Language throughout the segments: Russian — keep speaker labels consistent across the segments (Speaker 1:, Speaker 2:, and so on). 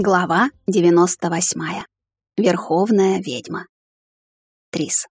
Speaker 1: Глава 98. Верховная ведьма. Трис.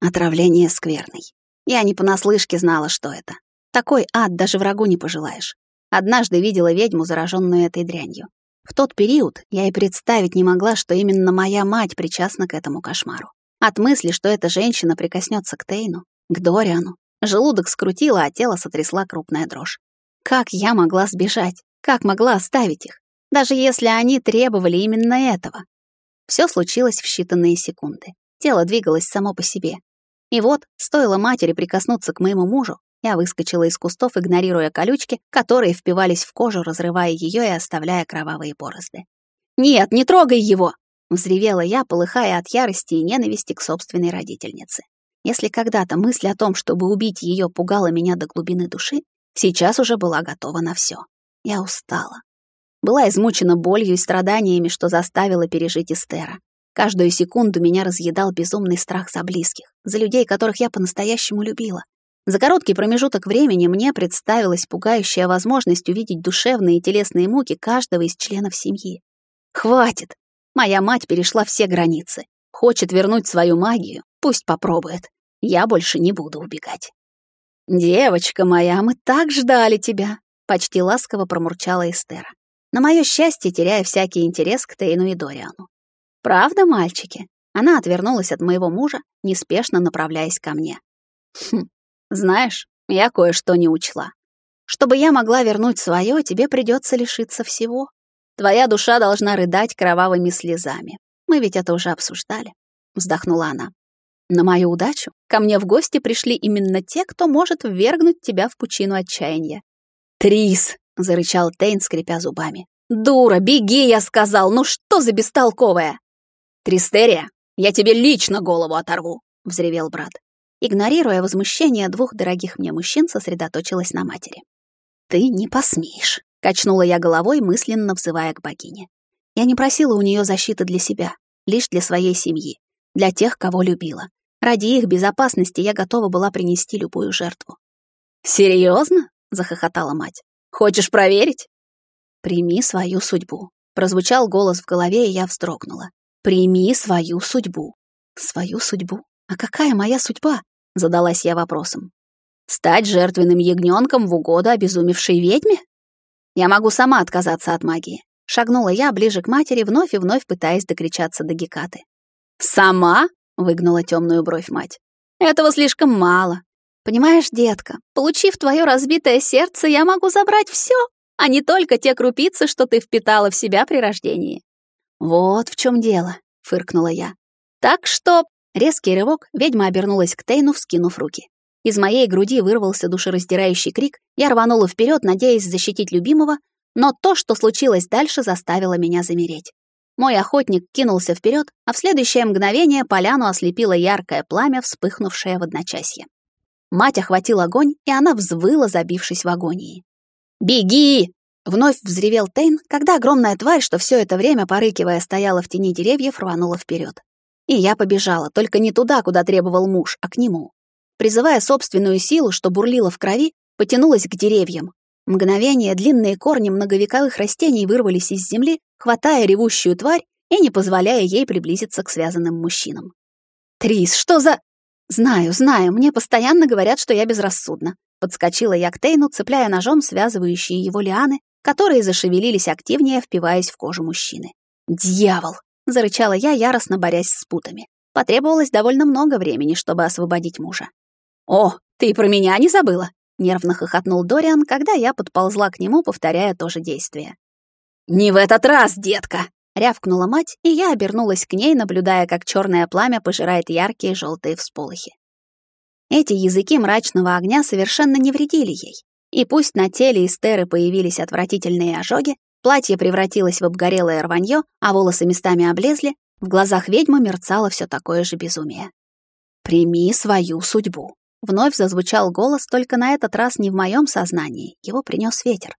Speaker 1: Отравление скверный. Я не понаслышке знала, что это. Такой ад даже врагу не пожелаешь. Однажды видела ведьму, зараженную этой дрянью. В тот период я и представить не могла, что именно моя мать причастна к этому кошмару. От мысли, что эта женщина прикоснется к Тейну, к Дориану, желудок скрутило, а тело сотрясла крупная дрожь. Как я могла сбежать? Как могла оставить их? Даже если они требовали именно этого. Все случилось в считанные секунды. Тело двигалось само по себе. И вот, стоило матери прикоснуться к моему мужу, я выскочила из кустов, игнорируя колючки, которые впивались в кожу, разрывая ее и оставляя кровавые борозды. «Нет, не трогай его!» — взревела я, полыхая от ярости и ненависти к собственной родительнице. Если когда-то мысль о том, чтобы убить ее, пугала меня до глубины души, сейчас уже была готова на все. Я устала. Была измучена болью и страданиями, что заставила пережить Эстера. Каждую секунду меня разъедал безумный страх за близких, за людей, которых я по-настоящему любила. За короткий промежуток времени мне представилась пугающая возможность увидеть душевные и телесные муки каждого из членов семьи. Хватит! Моя мать перешла все границы. Хочет вернуть свою магию, пусть попробует. Я больше не буду убегать. «Девочка моя, мы так ждали тебя!» — почти ласково промурчала Эстера на мое счастье, теряя всякий интерес к Тейну и Дориану. «Правда, мальчики?» Она отвернулась от моего мужа, неспешно направляясь ко мне. «Хм, знаешь, я кое-что не учла. Чтобы я могла вернуть свое, тебе придется лишиться всего. Твоя душа должна рыдать кровавыми слезами. Мы ведь это уже обсуждали», — вздохнула она. «На мою удачу ко мне в гости пришли именно те, кто может ввергнуть тебя в пучину отчаяния. Трис!» — зарычал Тейн, скрипя зубами. «Дура, беги, я сказал! Ну что за бестолковая?» «Тристерия, я тебе лично голову оторву!» — взревел брат. Игнорируя возмущение двух дорогих мне мужчин, сосредоточилась на матери. «Ты не посмеешь!» — качнула я головой, мысленно взывая к богине. Я не просила у нее защиты для себя, лишь для своей семьи, для тех, кого любила. Ради их безопасности я готова была принести любую жертву. «Серьезно?» — захохотала мать. Хочешь проверить?» «Прими свою судьбу», — прозвучал голос в голове, и я вздрогнула. «Прими свою судьбу». «Свою судьбу? А какая моя судьба?» — задалась я вопросом. «Стать жертвенным ягненком в угоду обезумевшей ведьме? Я могу сама отказаться от магии». Шагнула я ближе к матери, вновь и вновь пытаясь докричаться до Гекаты. «Сама?» — выгнула темную бровь мать. «Этого слишком мало. Понимаешь, детка, получив твое разбитое сердце, я могу забрать все, а не только те крупицы, что ты впитала в себя при рождении. Вот в чем дело, фыркнула я. Так что, резкий рывок, ведьма обернулась к Тейну, вскинув руки. Из моей груди вырвался душераздирающий крик, я рванула вперед, надеясь защитить любимого, но то, что случилось дальше, заставило меня замереть. Мой охотник кинулся вперед, а в следующее мгновение поляну ослепило яркое пламя, вспыхнувшее в одночасье. Мать охватил огонь, и она взвыла, забившись в агонии. «Беги!» — вновь взревел Тейн, когда огромная тварь, что все это время, порыкивая, стояла в тени деревьев, рванула вперед. И я побежала, только не туда, куда требовал муж, а к нему. Призывая собственную силу, что бурлила в крови, потянулась к деревьям. Мгновение длинные корни многовековых растений вырвались из земли, хватая ревущую тварь и не позволяя ей приблизиться к связанным мужчинам. «Трис, что за...» «Знаю, знаю, мне постоянно говорят, что я безрассудна». Подскочила я к Тейну, цепляя ножом связывающие его лианы, которые зашевелились активнее, впиваясь в кожу мужчины. «Дьявол!» — зарычала я, яростно борясь с путами. Потребовалось довольно много времени, чтобы освободить мужа. «О, ты про меня не забыла?» — нервно хохотнул Дориан, когда я подползла к нему, повторяя то же действие. «Не в этот раз, детка!» Рявкнула мать, и я обернулась к ней, наблюдая, как черное пламя пожирает яркие желтые всполохи. Эти языки мрачного огня совершенно не вредили ей. И пусть на теле Эстеры появились отвратительные ожоги, платье превратилось в обгорелое рванье, а волосы местами облезли, в глазах ведьмы мерцало все такое же безумие. «Прими свою судьбу», — вновь зазвучал голос, только на этот раз не в моем сознании, его принес ветер.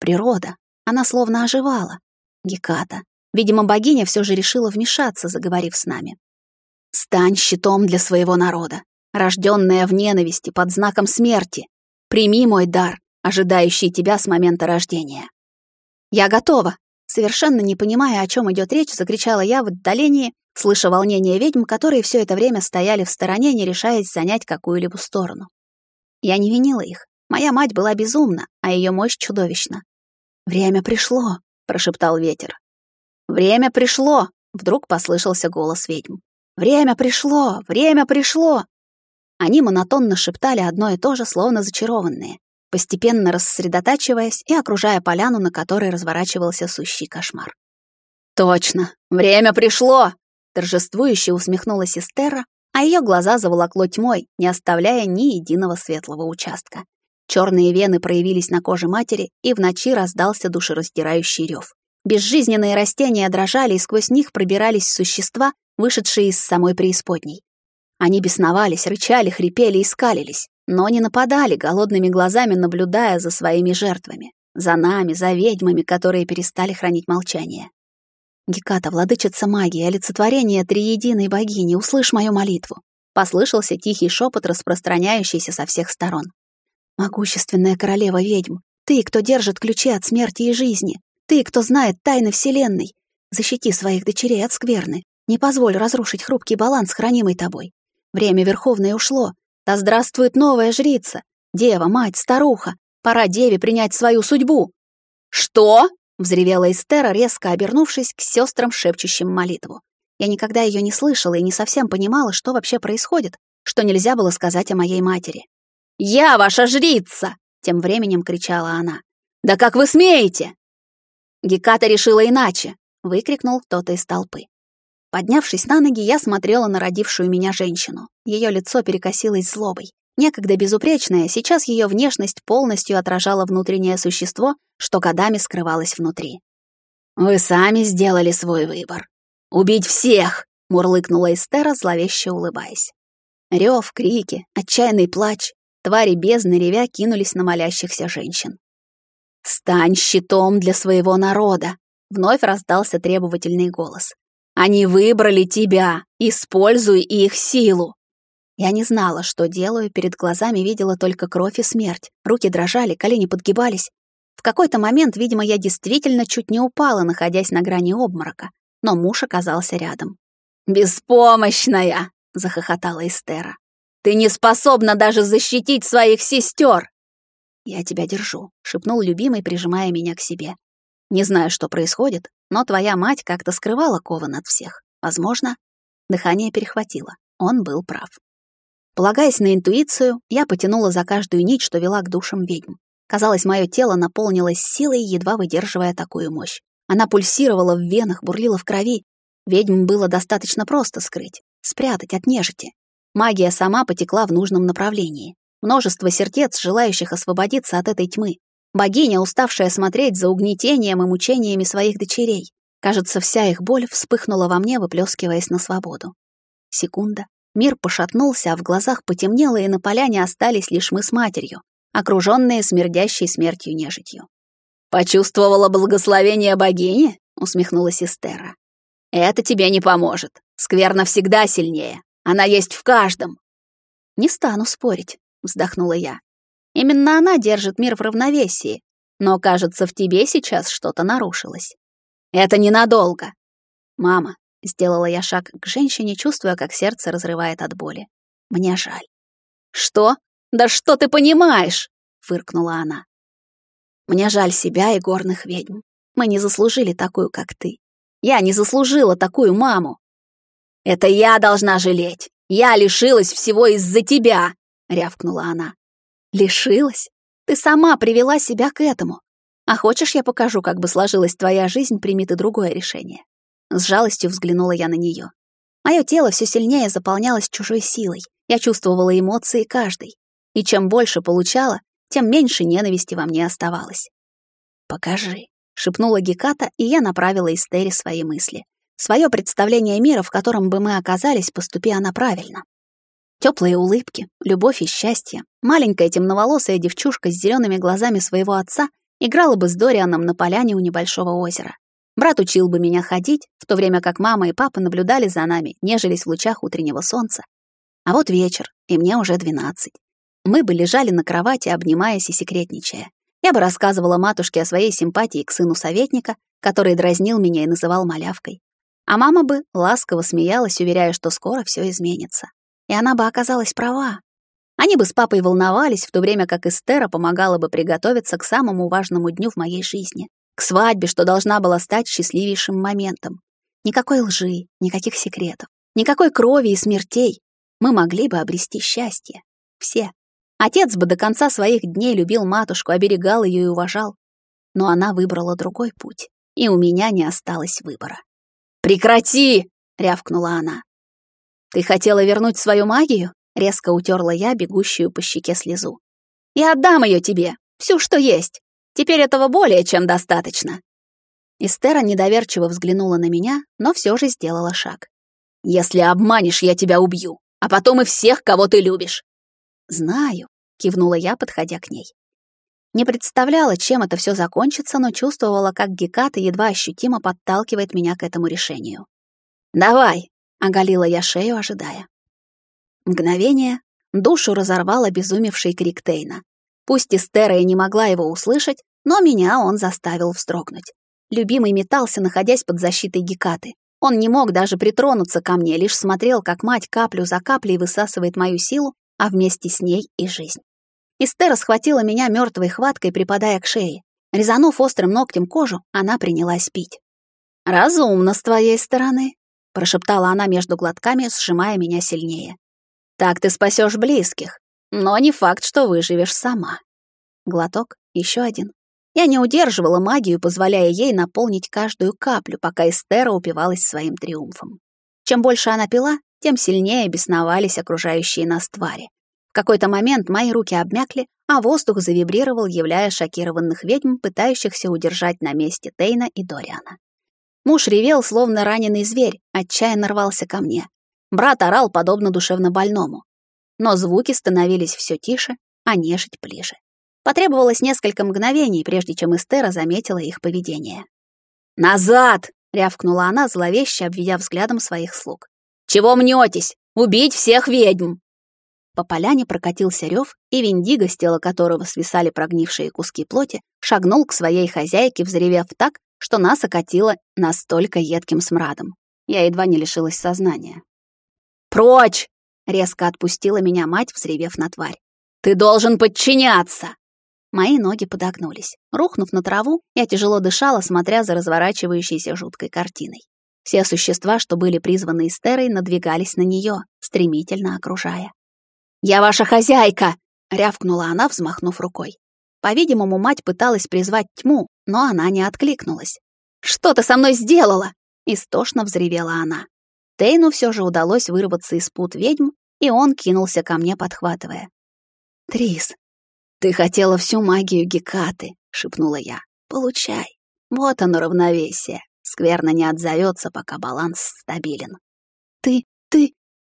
Speaker 1: Природа, она словно оживала. Геката, Видимо, богиня все же решила вмешаться, заговорив с нами. «Стань щитом для своего народа, рожденная в ненависти под знаком смерти. Прими мой дар, ожидающий тебя с момента рождения». «Я готова», — Совершенно не понимая, о чем идет речь, закричала я в отдалении, слыша волнение ведьм, которые все это время стояли в стороне, не решаясь занять какую-либо сторону. Я не винила их. Моя мать была безумна, а ее мощь чудовищна. «Время пришло», — прошептал ветер. «Время пришло!» — вдруг послышался голос ведьм. «Время пришло! Время пришло!» Они монотонно шептали одно и то же, словно зачарованные, постепенно рассредотачиваясь и окружая поляну, на которой разворачивался сущий кошмар. «Точно! Время пришло!» Торжествующе усмехнулась Эстера, а ее глаза заволокло тьмой, не оставляя ни единого светлого участка. Черные вены проявились на коже матери, и в ночи раздался душераздирающий рев. Безжизненные растения дрожали, и сквозь них пробирались существа, вышедшие из самой преисподней. Они бесновались, рычали, хрипели и скалились, но не нападали, голодными глазами наблюдая за своими жертвами, за нами, за ведьмами, которые перестали хранить молчание. Геката, владычица магии, олицетворение триединой богини, услышь мою молитву. Послышался тихий шепот, распространяющийся со всех сторон. Могущественная королева ведьм, ты, кто держит ключи от смерти и жизни, ты, кто знает тайны Вселенной, защити своих дочерей от скверны, не позволь разрушить хрупкий баланс, хранимый тобой. Время Верховное ушло, да здравствует новая жрица, дева, мать, старуха, пора деве принять свою судьбу. Что? Взревела Эстера, резко обернувшись к сестрам, шепчущим молитву. Я никогда ее не слышала и не совсем понимала, что вообще происходит, что нельзя было сказать о моей матери. «Я ваша жрица!» — тем временем кричала она. «Да как вы смеете?» Геката решила иначе, выкрикнул кто-то из толпы. Поднявшись на ноги, я смотрела на родившую меня женщину. Ее лицо перекосилось злобой. Некогда безупречная, сейчас ее внешность полностью отражала внутреннее существо, что годами скрывалось внутри. «Вы сами сделали свой выбор. Убить всех!» — мурлыкнула Эстера, зловеще улыбаясь. Рев, крики, отчаянный плач. Твари бездны ревя кинулись на молящихся женщин. «Стань щитом для своего народа!» — вновь раздался требовательный голос. «Они выбрали тебя! Используй их силу!» Я не знала, что делаю, перед глазами видела только кровь и смерть. Руки дрожали, колени подгибались. В какой-то момент, видимо, я действительно чуть не упала, находясь на грани обморока, но муж оказался рядом. «Беспомощная!» — захохотала Эстера. «Ты не способна даже защитить своих сестер!» «Я тебя держу», — шепнул любимый, прижимая меня к себе. «Не знаю, что происходит, но твоя мать как-то скрывала Кован от всех. Возможно...» Дыхание перехватило. Он был прав. Полагаясь на интуицию, я потянула за каждую нить, что вела к душам ведьм. Казалось, мое тело наполнилось силой, едва выдерживая такую мощь. Она пульсировала в венах, бурлила в крови. Ведьм было достаточно просто скрыть, спрятать от нежити. Магия сама потекла в нужном направлении. Множество сердец, желающих освободиться от этой тьмы. Богиня, уставшая смотреть за угнетением и мучениями своих дочерей. Кажется, вся их боль вспыхнула во мне, выплескиваясь на свободу. Секунда, Мир пошатнулся, а в глазах потемнело, и на поляне остались лишь мы с матерью, окруженные смердящей смертью нежитью. «Почувствовала благословение богини?» — усмехнулась Эстера. «Это тебе не поможет. Скверна всегда сильнее. Она есть в каждом». «Не стану спорить», — вздохнула я. «Именно она держит мир в равновесии, но, кажется, в тебе сейчас что-то нарушилось». «Это ненадолго». «Мама, Сделала я шаг к женщине, чувствуя, как сердце разрывает от боли. Мне жаль. «Что? Да что ты понимаешь?» — фыркнула она. «Мне жаль себя и горных ведьм. Мы не заслужили такую, как ты. Я не заслужила такую маму. Это я должна жалеть. Я лишилась всего из-за тебя, рявкнула она. Лишилась? Ты сама привела себя к этому. А хочешь, я покажу, как бы сложилась твоя жизнь, прими ты другое решение. С жалостью взглянула я на нее. Мое тело все сильнее заполнялось чужой силой. Я чувствовала эмоции каждой. И чем больше получала, тем меньше ненависти во мне оставалось. «Покажи», — шепнула Геката, и я направила Эстери свои мысли. Свое представление мира, в котором бы мы оказались, поступи она правильно. Теплые улыбки, любовь и счастье. Маленькая темноволосая девчушка с зелеными глазами своего отца играла бы с Дорианом на поляне у небольшого озера. Брат учил бы меня ходить, в то время как мама и папа наблюдали за нами, нежились в лучах утреннего солнца. А вот вечер, и мне уже двенадцать. Мы бы лежали на кровати, обнимаясь и секретничая. Я бы рассказывала матушке о своей симпатии к сыну советника, который дразнил меня и называл малявкой. А мама бы ласково смеялась, уверяя, что скоро все изменится. И она бы оказалась права. Они бы с папой волновались, в то время как Эстера помогала бы приготовиться к самому важному дню в моей жизни, к свадьбе, что должна была стать счастливейшим моментом. Никакой лжи, никаких секретов, никакой крови и смертей. Мы могли бы обрести счастье. Все. Отец бы до конца своих дней любил матушку, оберегал ее и уважал. Но она выбрала другой путь, и у меня не осталось выбора. «Прекрати!» — рявкнула она. «Ты хотела вернуть свою магию?» — резко утерла я бегущую по щеке слезу. «Я отдам ее тебе, всю, что есть. Теперь этого более чем достаточно». Эстера недоверчиво взглянула на меня, но все же сделала шаг. «Если обманешь, я тебя убью, а потом и всех, кого ты любишь». «Знаю», — кивнула я, подходя к ней. Не представляла, чем это все закончится, но чувствовала, как Геката едва ощутимо подталкивает меня к этому решению. «Давай!» — оголила я шею, ожидая. Мгновение душу разорвал обезумевший крик Тейна. Пусть Эстера и не могла его услышать, но меня он заставил вздрогнуть. Любимый метался, находясь под защитой Гекаты. Он не мог даже притронуться ко мне, лишь смотрел, как мать каплю за каплей высасывает мою силу, а вместе с ней и жизнь. Эстера схватила меня мертвой хваткой, припадая к шее. Резанув острым ногтем кожу, она принялась пить. «Разумно с твоей стороны», — прошептала она между глотками, сжимая меня сильнее. «Так ты спасешь близких, но не факт, что выживешь сама». Глоток, еще один. Я не удерживала магию, позволяя ей наполнить каждую каплю, пока Эстера упивалась своим триумфом. Чем больше она пила, тем сильнее бесновались окружающие нас твари. В какой-то момент мои руки обмякли, а воздух завибрировал, являя шокированных ведьм, пытающихся удержать на месте Тейна и Дориана. Муж ревел, словно раненый зверь, отчаянно рвался ко мне. Брат орал, подобно душевно больному. Но звуки становились все тише, а нежить ближе. Потребовалось несколько мгновений, прежде чем Эстера заметила их поведение. «Назад!» — рявкнула она, зловеще обведя взглядом своих слуг. «Чего мнетесь? Убить всех ведьм!» По поляне прокатился рев, и Виндиго, с тела которого свисали прогнившие куски плоти, шагнул к своей хозяйке, взревев так, что нас окатило настолько едким смрадом. Я едва не лишилась сознания. «Прочь!» — резко отпустила меня мать, взревев на тварь. «Ты должен подчиняться!» Мои ноги подогнулись. Рухнув на траву, я тяжело дышала, смотря за разворачивающейся жуткой картиной. Все существа, что были призваны Эстерой, надвигались на нее, стремительно окружая. «Я ваша хозяйка!» — рявкнула она, взмахнув рукой. По-видимому, мать пыталась призвать тьму, но она не откликнулась. «Что ты со мной сделала?» — истошно взревела она. Тейну все же удалось вырваться из пут ведьм, и он кинулся ко мне, подхватывая. «Трис, «Ты хотела всю магию Гекаты», — шепнула я. «Получай. Вот оно равновесие. Скверно не отзовется, пока баланс стабилен». «Ты... ты...»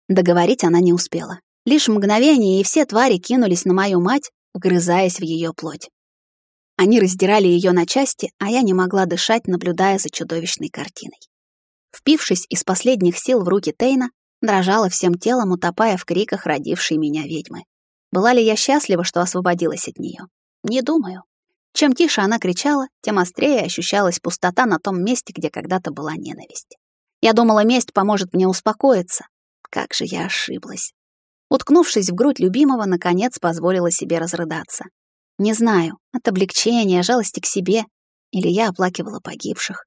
Speaker 1: Договорить она не успела. Лишь мгновение, и все твари кинулись на мою мать, вгрызаясь в ее плоть. Они раздирали ее на части, а я не могла дышать, наблюдая за чудовищной картиной. Впившись из последних сил в руки Тейна, дрожала всем телом, утопая в криках родившей меня ведьмы. Была ли я счастлива, что освободилась от нее? Не думаю. Чем тише она кричала, тем острее ощущалась пустота на том месте, где когда-то была ненависть. Я думала, месть поможет мне успокоиться. Как же я ошиблась. Уткнувшись в грудь любимого, наконец позволила себе разрыдаться. Не знаю, от облегчения, жалости к себе, или я оплакивала погибших.